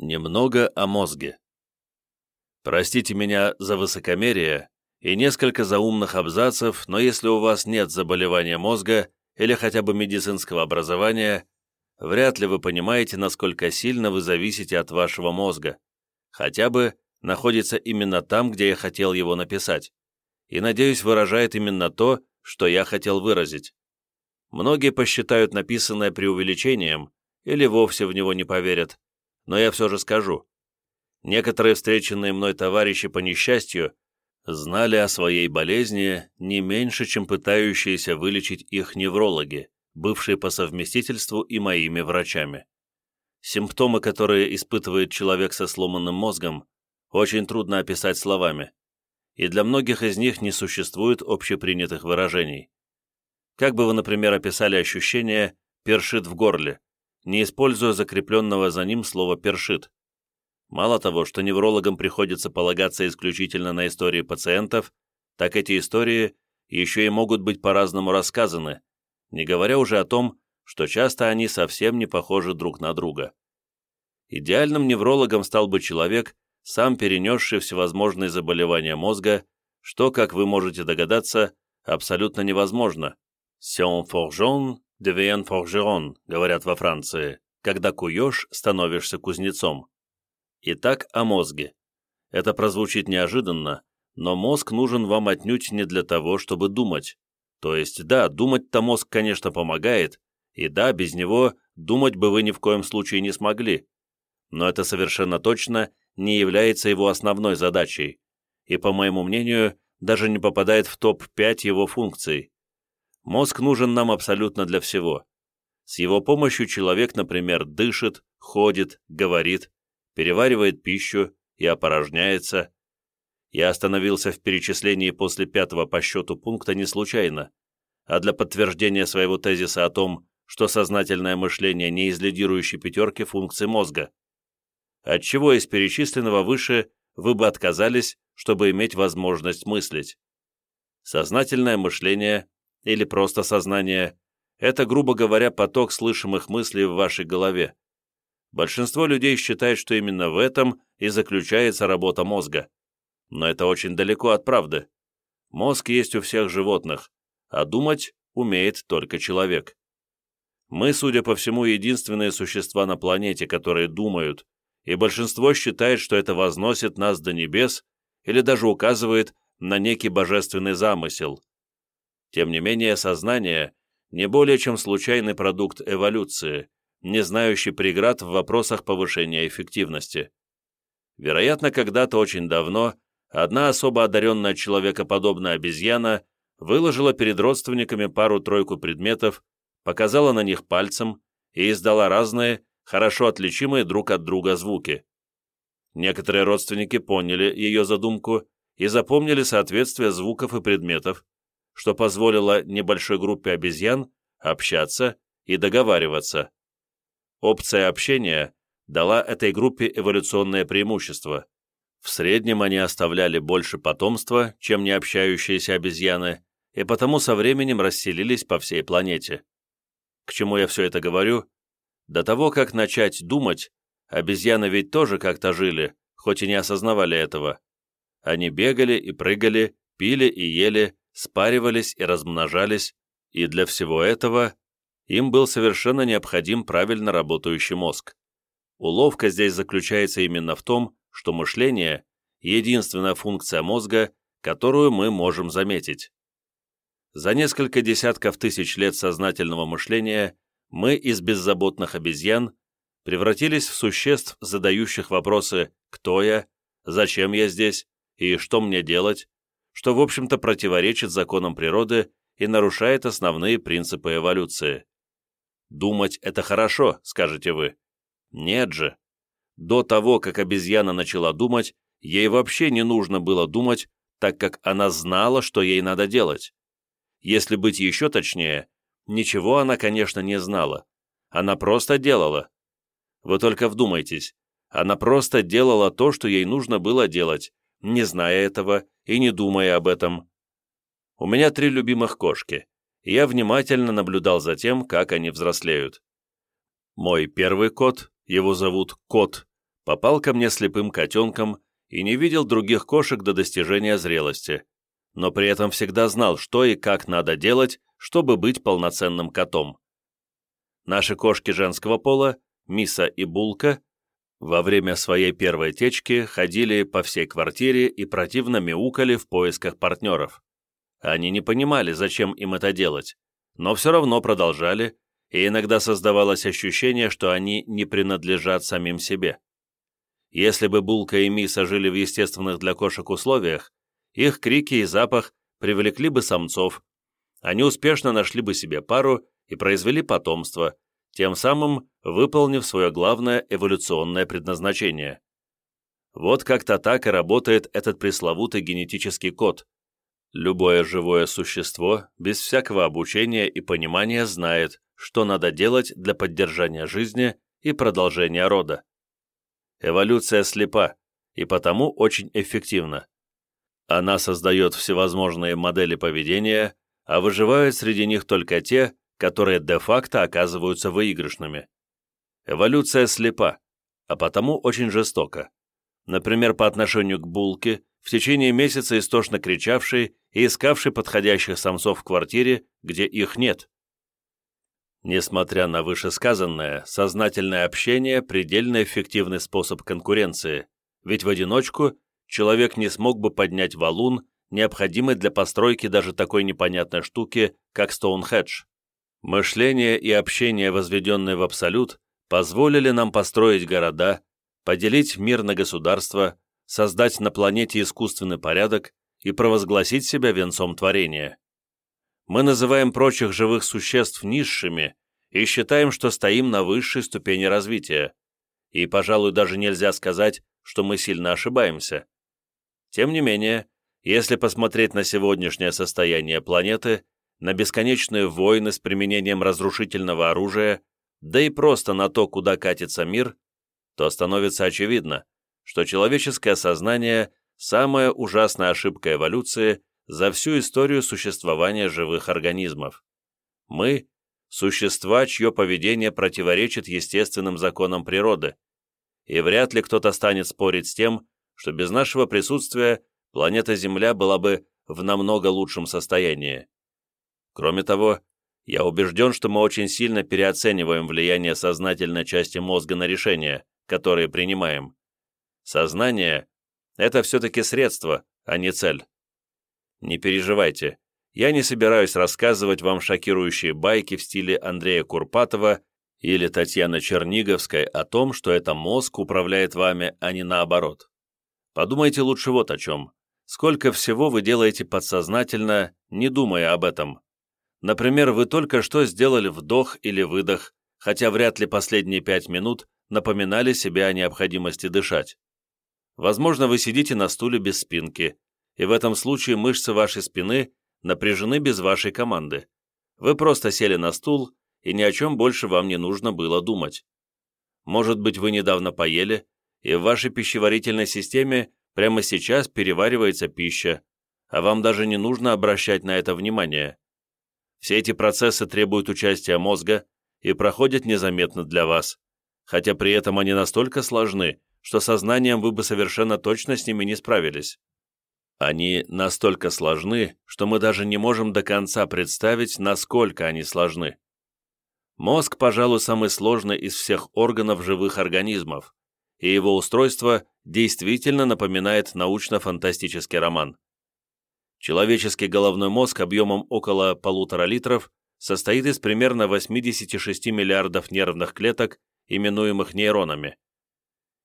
Немного о мозге. Простите меня за высокомерие и несколько заумных абзацев, но если у вас нет заболевания мозга или хотя бы медицинского образования, вряд ли вы понимаете, насколько сильно вы зависите от вашего мозга, хотя бы находится именно там, где я хотел его написать, и, надеюсь, выражает именно то, что я хотел выразить. Многие посчитают написанное преувеличением или вовсе в него не поверят, но я все же скажу. Некоторые встреченные мной товарищи по несчастью знали о своей болезни не меньше, чем пытающиеся вылечить их неврологи, бывшие по совместительству и моими врачами. Симптомы, которые испытывает человек со сломанным мозгом, очень трудно описать словами, и для многих из них не существует общепринятых выражений. Как бы вы, например, описали ощущение «першит в горле», не используя закрепленного за ним слова «першит». Мало того, что неврологам приходится полагаться исключительно на истории пациентов, так эти истории еще и могут быть по-разному рассказаны, не говоря уже о том, что часто они совсем не похожи друг на друга. Идеальным неврологом стал бы человек, сам перенесший всевозможные заболевания мозга, что, как вы можете догадаться, абсолютно невозможно. «Сен форжон «Девиен форжерон», говорят во Франции, когда куешь, становишься кузнецом. Итак, о мозге. Это прозвучит неожиданно, но мозг нужен вам отнюдь не для того, чтобы думать. То есть, да, думать-то мозг, конечно, помогает, и да, без него думать бы вы ни в коем случае не смогли. Но это совершенно точно не является его основной задачей, и, по моему мнению, даже не попадает в топ-5 его функций. Мозг нужен нам абсолютно для всего. С его помощью человек, например, дышит, ходит, говорит, переваривает пищу и опорожняется. Я остановился в перечислении после пятого по счету пункта не случайно, а для подтверждения своего тезиса о том, что сознательное мышление не из лидирующей пятерки функций мозга. Отчего из перечисленного выше вы бы отказались, чтобы иметь возможность мыслить? Сознательное мышление или просто сознание, это, грубо говоря, поток слышимых мыслей в вашей голове. Большинство людей считает, что именно в этом и заключается работа мозга. Но это очень далеко от правды. Мозг есть у всех животных, а думать умеет только человек. Мы, судя по всему, единственные существа на планете, которые думают, и большинство считает, что это возносит нас до небес или даже указывает на некий божественный замысел. Тем не менее, сознание не более чем случайный продукт эволюции, не знающий преград в вопросах повышения эффективности. Вероятно, когда-то очень давно одна особо одаренная человекоподобная обезьяна выложила перед родственниками пару-тройку предметов, показала на них пальцем и издала разные, хорошо отличимые друг от друга звуки. Некоторые родственники поняли ее задумку и запомнили соответствие звуков и предметов, что позволило небольшой группе обезьян общаться и договариваться. Опция общения дала этой группе эволюционное преимущество. В среднем они оставляли больше потомства, чем необщающиеся обезьяны, и потому со временем расселились по всей планете. К чему я все это говорю? До того, как начать думать, обезьяны ведь тоже как-то жили, хоть и не осознавали этого. Они бегали и прыгали, пили и ели, спаривались и размножались, и для всего этого им был совершенно необходим правильно работающий мозг. Уловка здесь заключается именно в том, что мышление – единственная функция мозга, которую мы можем заметить. За несколько десятков тысяч лет сознательного мышления мы из беззаботных обезьян превратились в существ, задающих вопросы «Кто я?», «Зачем я здесь?» и «Что мне делать?», что, в общем-то, противоречит законам природы и нарушает основные принципы эволюции. «Думать — это хорошо», — скажете вы. Нет же. До того, как обезьяна начала думать, ей вообще не нужно было думать, так как она знала, что ей надо делать. Если быть еще точнее, ничего она, конечно, не знала. Она просто делала. Вы только вдумайтесь. Она просто делала то, что ей нужно было делать, не зная этого и не думая об этом. У меня три любимых кошки, и я внимательно наблюдал за тем, как они взрослеют. Мой первый кот, его зовут Кот, Попал ко мне слепым котенком и не видел других кошек до достижения зрелости, но при этом всегда знал, что и как надо делать, чтобы быть полноценным котом. Наши кошки женского пола, Миса и Булка, во время своей первой течки ходили по всей квартире и противно мяукали в поисках партнеров. Они не понимали, зачем им это делать, но все равно продолжали, и иногда создавалось ощущение, что они не принадлежат самим себе. Если бы Булка и Миса жили в естественных для кошек условиях, их крики и запах привлекли бы самцов, они успешно нашли бы себе пару и произвели потомство, тем самым выполнив свое главное эволюционное предназначение. Вот как-то так и работает этот пресловутый генетический код. Любое живое существо, без всякого обучения и понимания, знает, что надо делать для поддержания жизни и продолжения рода. Эволюция слепа и потому очень эффективна. Она создает всевозможные модели поведения, а выживают среди них только те, которые де-факто оказываются выигрышными. Эволюция слепа, а потому очень жестока. Например, по отношению к булке, в течение месяца истошно кричавшей и искавшей подходящих самцов в квартире, где их нет. Несмотря на вышесказанное, сознательное общение – предельно эффективный способ конкуренции, ведь в одиночку человек не смог бы поднять валун, необходимый для постройки даже такой непонятной штуки, как Стоунхедж. Мышление и общение, возведенные в абсолют, позволили нам построить города, поделить мир на государства, создать на планете искусственный порядок и провозгласить себя венцом творения мы называем прочих живых существ низшими и считаем, что стоим на высшей ступени развития. И, пожалуй, даже нельзя сказать, что мы сильно ошибаемся. Тем не менее, если посмотреть на сегодняшнее состояние планеты, на бесконечные войны с применением разрушительного оружия, да и просто на то, куда катится мир, то становится очевидно, что человеческое сознание – самая ужасная ошибка эволюции, за всю историю существования живых организмов. Мы – существа, чье поведение противоречит естественным законам природы, и вряд ли кто-то станет спорить с тем, что без нашего присутствия планета Земля была бы в намного лучшем состоянии. Кроме того, я убежден, что мы очень сильно переоцениваем влияние сознательной части мозга на решения, которые принимаем. Сознание – это все-таки средство, а не цель. Не переживайте, я не собираюсь рассказывать вам шокирующие байки в стиле Андрея Курпатова или Татьяны Черниговской о том, что это мозг управляет вами, а не наоборот. Подумайте лучше вот о чем. Сколько всего вы делаете подсознательно, не думая об этом. Например, вы только что сделали вдох или выдох, хотя вряд ли последние пять минут напоминали себе о необходимости дышать. Возможно, вы сидите на стуле без спинки, и в этом случае мышцы вашей спины напряжены без вашей команды. Вы просто сели на стул, и ни о чем больше вам не нужно было думать. Может быть, вы недавно поели, и в вашей пищеварительной системе прямо сейчас переваривается пища, а вам даже не нужно обращать на это внимание. Все эти процессы требуют участия мозга и проходят незаметно для вас, хотя при этом они настолько сложны, что сознанием вы бы совершенно точно с ними не справились. Они настолько сложны, что мы даже не можем до конца представить, насколько они сложны. Мозг, пожалуй, самый сложный из всех органов живых организмов, и его устройство действительно напоминает научно-фантастический роман. Человеческий головной мозг объемом около полутора литров состоит из примерно 86 миллиардов нервных клеток, именуемых нейронами.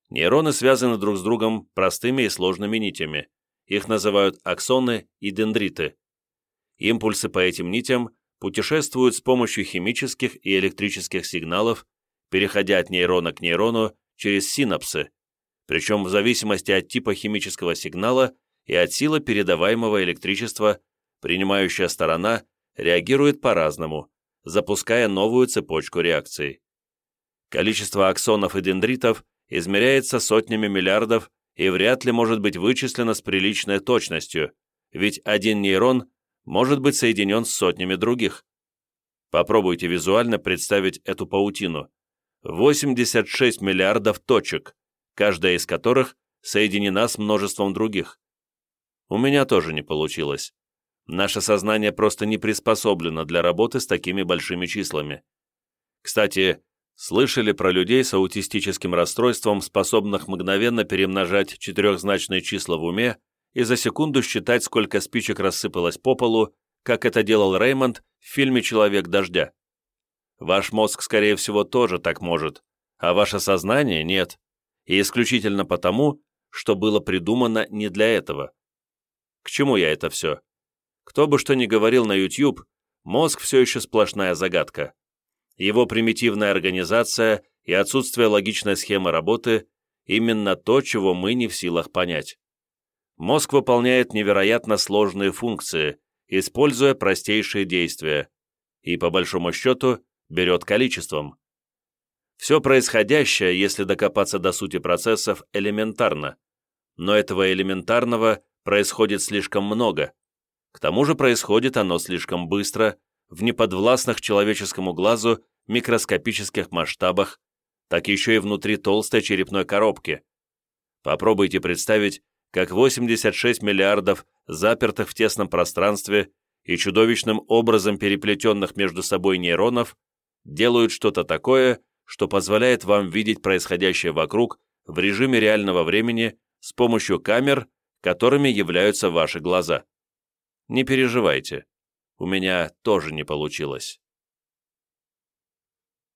Нейроны связаны друг с другом простыми и сложными нитями – их называют аксоны и дендриты. Импульсы по этим нитям путешествуют с помощью химических и электрических сигналов, переходя от нейрона к нейрону через синапсы, причем в зависимости от типа химического сигнала и от силы передаваемого электричества, принимающая сторона реагирует по-разному, запуская новую цепочку реакций. Количество аксонов и дендритов измеряется сотнями миллиардов и вряд ли может быть вычислено с приличной точностью, ведь один нейрон может быть соединен с сотнями других. Попробуйте визуально представить эту паутину. 86 миллиардов точек, каждая из которых соединена с множеством других. У меня тоже не получилось. Наше сознание просто не приспособлено для работы с такими большими числами. Кстати, слышали про людей с аутистическим расстройством, способных мгновенно перемножать четырехзначные числа в уме и за секунду считать, сколько спичек рассыпалось по полу, как это делал Реймонд в фильме «Человек дождя». Ваш мозг, скорее всего, тоже так может, а ваше сознание нет, и исключительно потому, что было придумано не для этого. К чему я это все? Кто бы что ни говорил на YouTube, мозг все еще сплошная загадка. Его примитивная организация и отсутствие логичной схемы работы – именно то, чего мы не в силах понять. Мозг выполняет невероятно сложные функции, используя простейшие действия, и, по большому счету, берет количеством. Все происходящее, если докопаться до сути процессов, элементарно, но этого элементарного происходит слишком много. К тому же происходит оно слишком быстро, в неподвластных человеческому глазу микроскопических масштабах, так еще и внутри толстой черепной коробки. Попробуйте представить, как 86 миллиардов запертых в тесном пространстве и чудовищным образом переплетенных между собой нейронов делают что-то такое, что позволяет вам видеть происходящее вокруг в режиме реального времени с помощью камер, которыми являются ваши глаза. Не переживайте, у меня тоже не получилось.